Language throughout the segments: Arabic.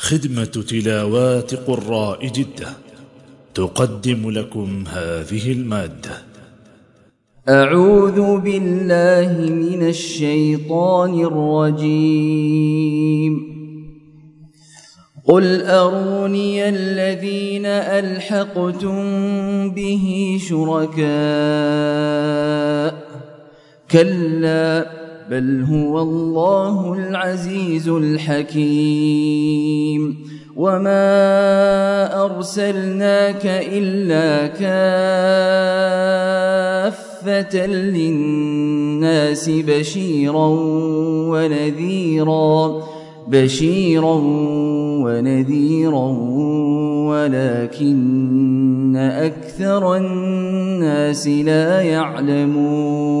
خدمة تلاوات قراء جدة تقدم لكم هذه المادة. أعوذ بالله من الشيطان الرجيم. قل أروني الذين ألحقتم به شركاء. كلا. بل هو الله العزيز الحكيم. وما ارسلناك الا كافه للناس بشيرا ونذيرا بشيرا ونذيرا ولكن أكثر الناس لا يعلمون.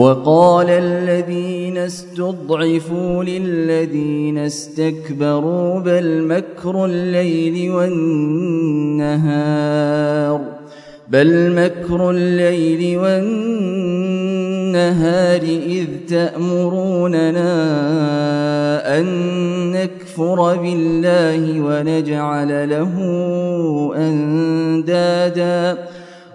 وقال الذين استضعفوا للذين استكبروا بل مكر الليل والنهار بل مكر الليل والنهار إذ تأمروننا أن نكفر بالله ونجعل له أندادا.